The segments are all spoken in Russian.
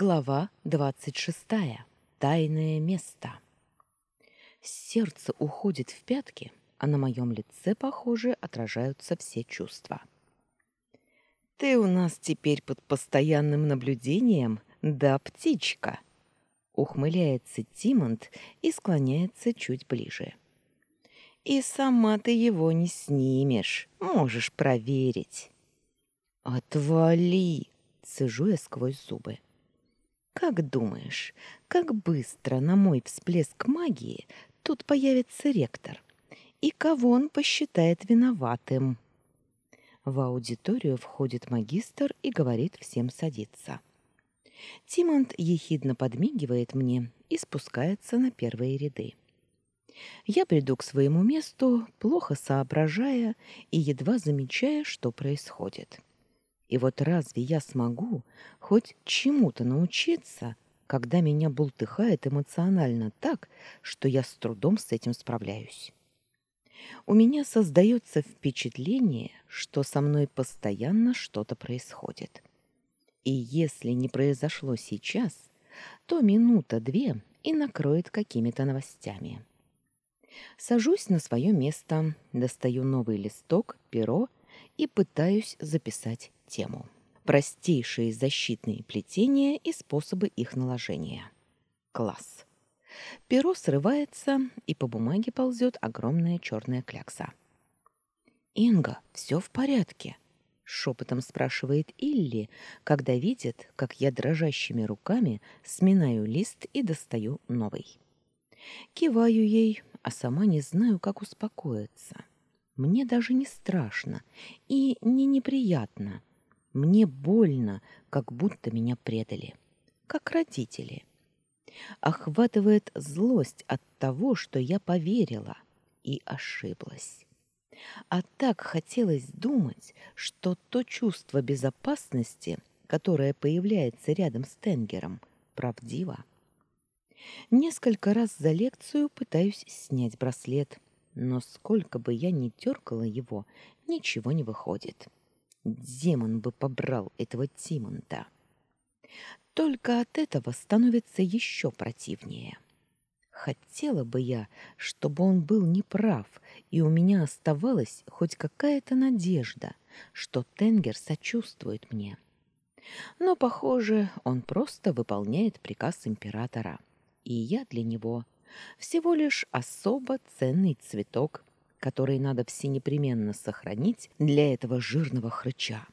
Глава двадцать шестая. Тайное место. Сердце уходит в пятки, а на моем лице, похоже, отражаются все чувства. «Ты у нас теперь под постоянным наблюдением, да, птичка?» Ухмыляется Тимонт и склоняется чуть ближе. «И сама ты его не снимешь, можешь проверить». «Отвали!» — цежу я сквозь зубы. Как думаешь, как быстро на мой всплеск магии тут появится ректор? И кого он посчитает виноватым? В аудиторию входит магистр и говорит всем садиться. Тимонт ехидно подмигивает мне и спускается на первые ряды. Я приду к своему месту, плохо соображая и едва замечая, что происходит. И вот разве я смогу хоть чему-то научиться, когда меня бултыхает эмоционально так, что я с трудом с этим справляюсь? У меня создается впечатление, что со мной постоянно что-то происходит. И если не произошло сейчас, то минута-две и накроет какими-то новостями. Сажусь на свое место, достаю новый листок, перо и пытаюсь записать тему. Простейшие защитные плетения и способы их наложения. Класс. Перо срывается, и по бумаге ползет огромная черная клякса. «Инга, все в порядке?» — шепотом спрашивает Илли, когда видит, как я дрожащими руками сминаю лист и достаю новый. Киваю ей, а сама не знаю, как успокоиться. Мне даже не страшно и не неприятно. Мне больно, как будто меня предали, как родители. Охватывает злость от того, что я поверила и ошиблась. А так хотелось думать, что то чувство безопасности, которое появляется рядом с Тенгером, правдиво. Несколько раз за лекцию пытаюсь снять браслет, но сколько бы я ни теркала его, ничего не выходит. Демон бы побрал этого Тимонта. Только от этого становится еще противнее. Хотела бы я, чтобы он был неправ, и у меня оставалась хоть какая-то надежда, что Тенгер сочувствует мне. Но, похоже, он просто выполняет приказ императора, и я для него всего лишь особо ценный цветок, который надо всенепременно сохранить для этого жирного хрыча.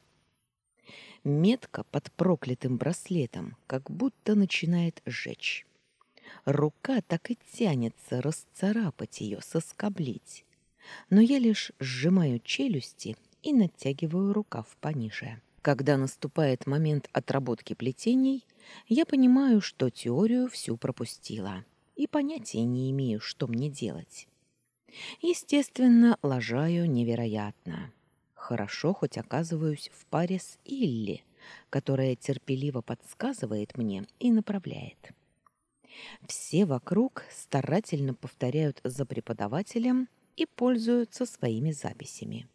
Метка под проклятым браслетом как будто начинает жечь. Рука так и тянется расцарапать ее, соскоблить. Но я лишь сжимаю челюсти и натягиваю рукав пониже. Когда наступает момент отработки плетений, я понимаю, что теорию всю пропустила и понятия не имею, что мне делать. Естественно, лажаю невероятно. Хорошо хоть оказываюсь в паре с Илли, которая терпеливо подсказывает мне и направляет. Все вокруг старательно повторяют за преподавателем и пользуются своими записями.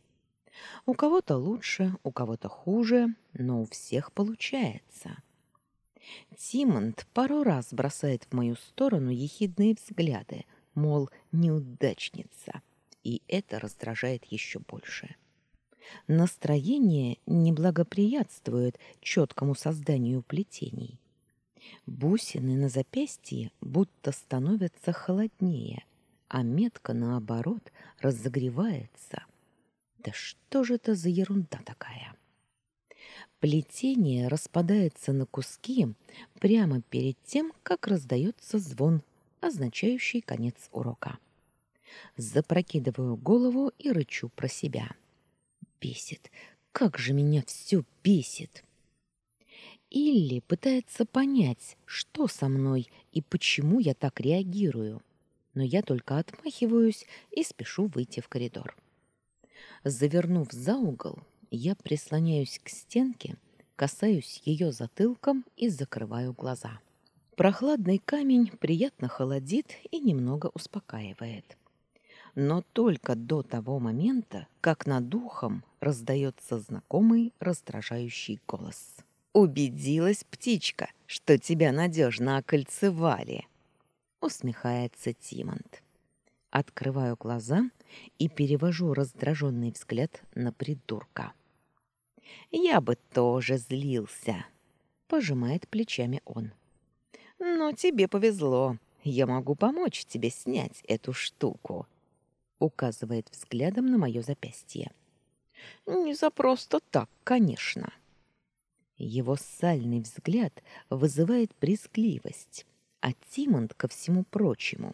У кого-то лучше, у кого-то хуже, но у всех получается. Тимонт пару раз бросает в мою сторону ехидные взгляды, мол, неудачница, и это раздражает еще больше. Настроение не благоприятствует четкому созданию плетений. Бусины на запястье будто становятся холоднее, а метка, наоборот, разогревается. Да что же это за ерунда такая? Плетение распадается на куски прямо перед тем, как раздается звон, означающий конец урока. Запрокидываю голову и рычу про себя. Бесит. Как же меня все бесит. Илли пытается понять, что со мной и почему я так реагирую. Но я только отмахиваюсь и спешу выйти в коридор. Завернув за угол, я прислоняюсь к стенке, касаюсь ее затылком и закрываю глаза. Прохладный камень приятно холодит и немного успокаивает. Но только до того момента, как над духом раздается знакомый раздражающий голос. Убедилась птичка, что тебя надежно окольцевали. Усмехается Тимонт. Открываю глаза и перевожу раздраженный взгляд на придурка. Я бы тоже злился, пожимает плечами он. Но тебе повезло. Я могу помочь тебе снять эту штуку, указывает взглядом на мое запястье. Не за просто так, конечно. Его сальный взгляд вызывает брезгливость, а Тимонт, ко всему прочему,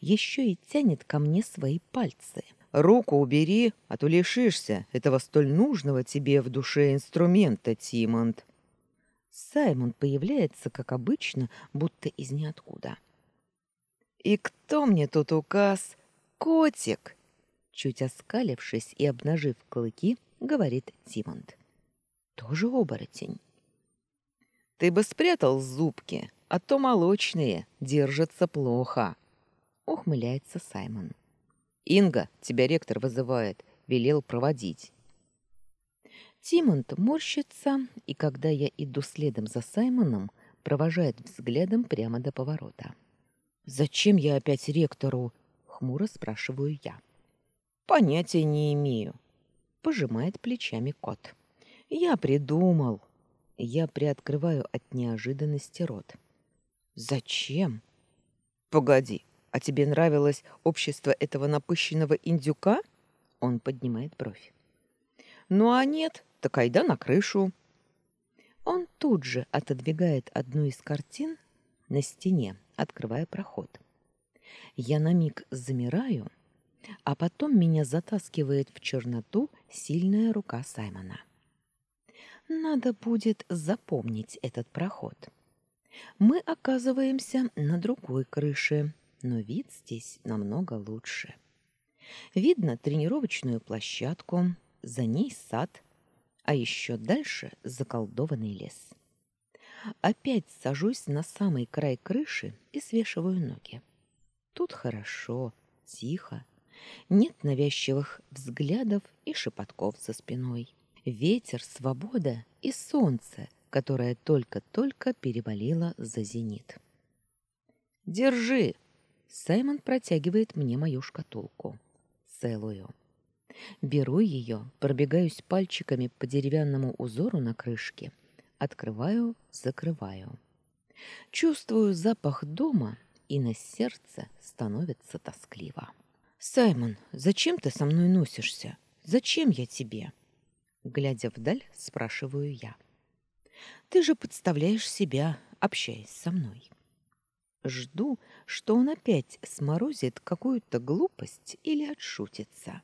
еще и тянет ко мне свои пальцы. «Руку убери, а то лишишься этого столь нужного тебе в душе инструмента, Тимонт». Саймон появляется, как обычно, будто из ниоткуда. «И кто мне тут указ? Котик!» Чуть оскалившись и обнажив клыки, говорит Тимонт. Тоже оборотень. «Ты бы спрятал зубки, а то молочные держатся плохо», — ухмыляется Саймон. «Инга, тебя ректор вызывает, велел проводить». Тимонт морщится, и когда я иду следом за Саймоном, провожает взглядом прямо до поворота. «Зачем я опять ректору?» — хмуро спрашиваю я. «Понятия не имею», — пожимает плечами кот. «Я придумал». Я приоткрываю от неожиданности рот. Зачем? Погоди, а тебе нравилось общество этого напыщенного индюка? Он поднимает бровь. Ну а нет, так айда на крышу. Он тут же отодвигает одну из картин на стене, открывая проход. Я на миг замираю, а потом меня затаскивает в черноту сильная рука Саймона. Надо будет запомнить этот проход мы оказываемся на другой крыше, но вид здесь намного лучше. Видно тренировочную площадку, за ней сад, а еще дальше заколдованный лес. Опять сажусь на самый край крыши и свешиваю ноги. Тут хорошо, тихо, нет навязчивых взглядов и шепотков за спиной. Ветер, свобода и солнце, которая только-только переболела за зенит. «Держи!» Саймон протягивает мне мою шкатулку. Целую. Беру ее, пробегаюсь пальчиками по деревянному узору на крышке, открываю, закрываю. Чувствую запах дома, и на сердце становится тоскливо. «Саймон, зачем ты со мной носишься? Зачем я тебе?» Глядя вдаль, спрашиваю я. Ты же подставляешь себя, общаясь со мной. Жду, что он опять сморозит какую-то глупость или отшутится.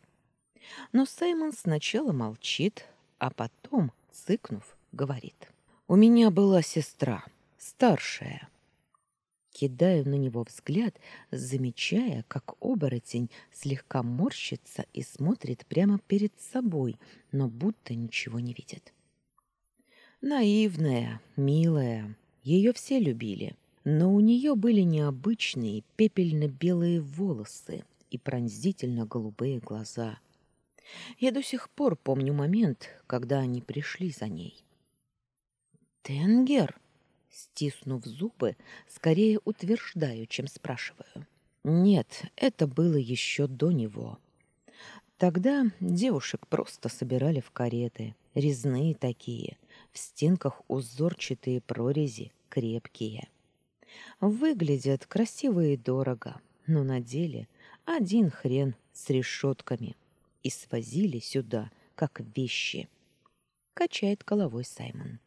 Но Саймон сначала молчит, а потом, цыкнув, говорит. «У меня была сестра, старшая». Кидаю на него взгляд, замечая, как оборотень слегка морщится и смотрит прямо перед собой, но будто ничего не видит. Наивная, милая, ее все любили, но у нее были необычные пепельно-белые волосы и пронзительно-голубые глаза. Я до сих пор помню момент, когда они пришли за ней. «Тенгер?» Стиснув зубы, скорее утверждаю, чем спрашиваю. Нет, это было еще до него. Тогда девушек просто собирали в кареты, резные такие, в стенках узорчатые прорези, крепкие. Выглядят красиво и дорого, но на деле один хрен с решетками. И свозили сюда, как вещи. Качает головой Саймон.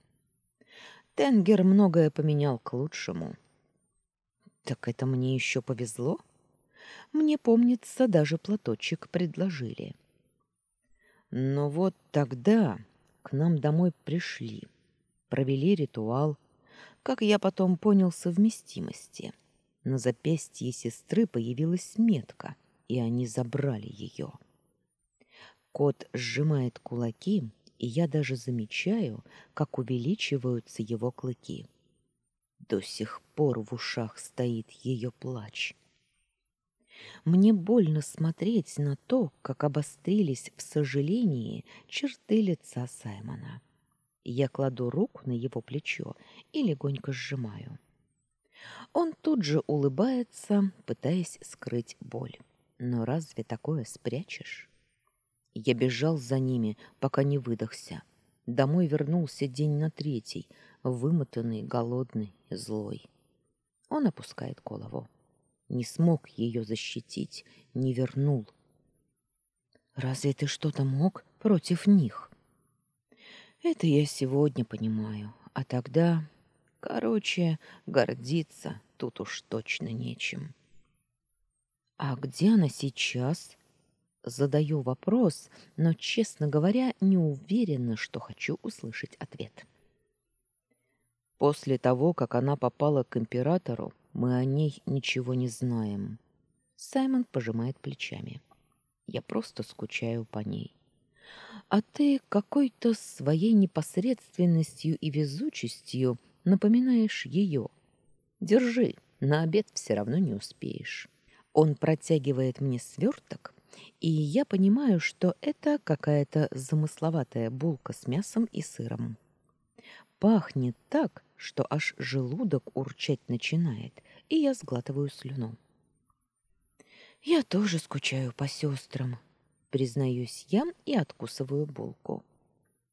Тенгер многое поменял к лучшему. Так это мне еще повезло? Мне, помнится, даже платочек предложили. Но вот тогда к нам домой пришли, провели ритуал, как я потом понял совместимости. На запястье сестры появилась метка, и они забрали ее. Кот сжимает кулаки, и я даже замечаю, как увеличиваются его клыки. До сих пор в ушах стоит ее плач. Мне больно смотреть на то, как обострились в сожалении черты лица Саймона. Я кладу руку на его плечо и легонько сжимаю. Он тут же улыбается, пытаясь скрыть боль. Но разве такое спрячешь? Я бежал за ними, пока не выдохся. Домой вернулся день на третий, вымотанный, голодный, злой. Он опускает голову. Не смог ее защитить, не вернул. Разве ты что-то мог против них? Это я сегодня понимаю, а тогда, короче, гордиться тут уж точно нечем. А где она сейчас? Задаю вопрос, но, честно говоря, не уверена, что хочу услышать ответ. После того, как она попала к императору, мы о ней ничего не знаем. Саймон пожимает плечами. Я просто скучаю по ней. А ты какой-то своей непосредственностью и везучестью напоминаешь ее. Держи, на обед все равно не успеешь. Он протягивает мне сверток, и я понимаю, что это какая-то замысловатая булка с мясом и сыром. Пахнет так, что аж желудок урчать начинает, и я сглатываю слюну. Я тоже скучаю по сестрам, признаюсь я и откусываю булку.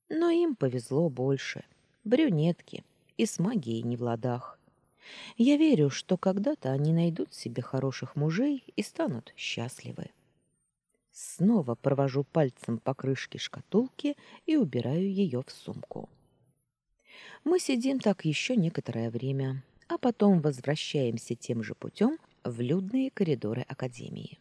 Но им повезло больше. Брюнетки и с магией не в ладах. Я верю, что когда-то они найдут себе хороших мужей и станут счастливы. Снова провожу пальцем по крышке шкатулки и убираю ее в сумку. Мы сидим так еще некоторое время, а потом возвращаемся тем же путем в людные коридоры Академии.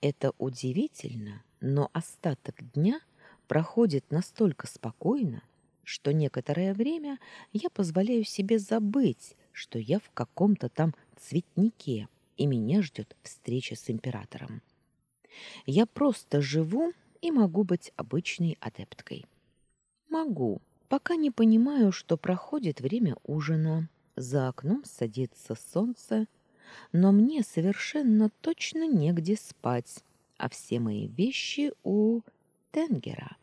Это удивительно, но остаток дня проходит настолько спокойно, что некоторое время я позволяю себе забыть, что я в каком-то там цветнике, и меня ждет встреча с императором. Я просто живу и могу быть обычной адепткой. Могу, пока не понимаю, что проходит время ужина, за окном садится солнце, но мне совершенно точно негде спать, а все мои вещи у Тенгера.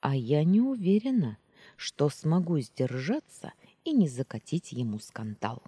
А я не уверена, что смогу сдержаться и не закатить ему скандал.